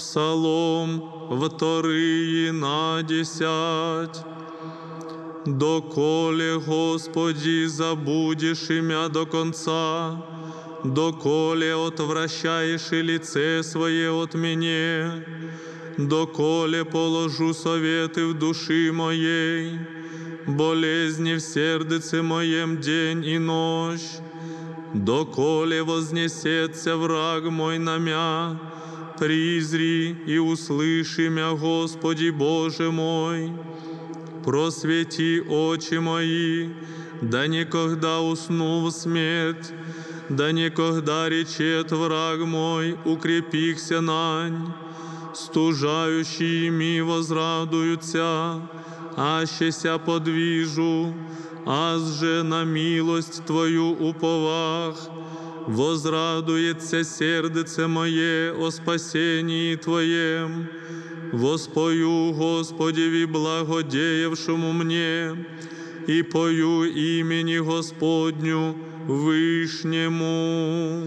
Псалом вторые на десять. Доколе, Господи, забудешь имя до конца, доколе отвращаешь и лице свое от меня, доколе положу советы в души моей, болезни в сердце моем день и ночь, доколе вознесется враг мой на мя, призри и услыши мя, Господи Боже мой, просвети очи мои, да никогда усну в смерть, да никогда речет враг мой, укрепихся нань, стужающие ми возрадуются, ащеся подвижу, аз же на милость Твою уповах, возрадуется сердце мое о спасении Твоем, Воспою Господеві благодеявшому мне, і пою імені Господню Вишньому.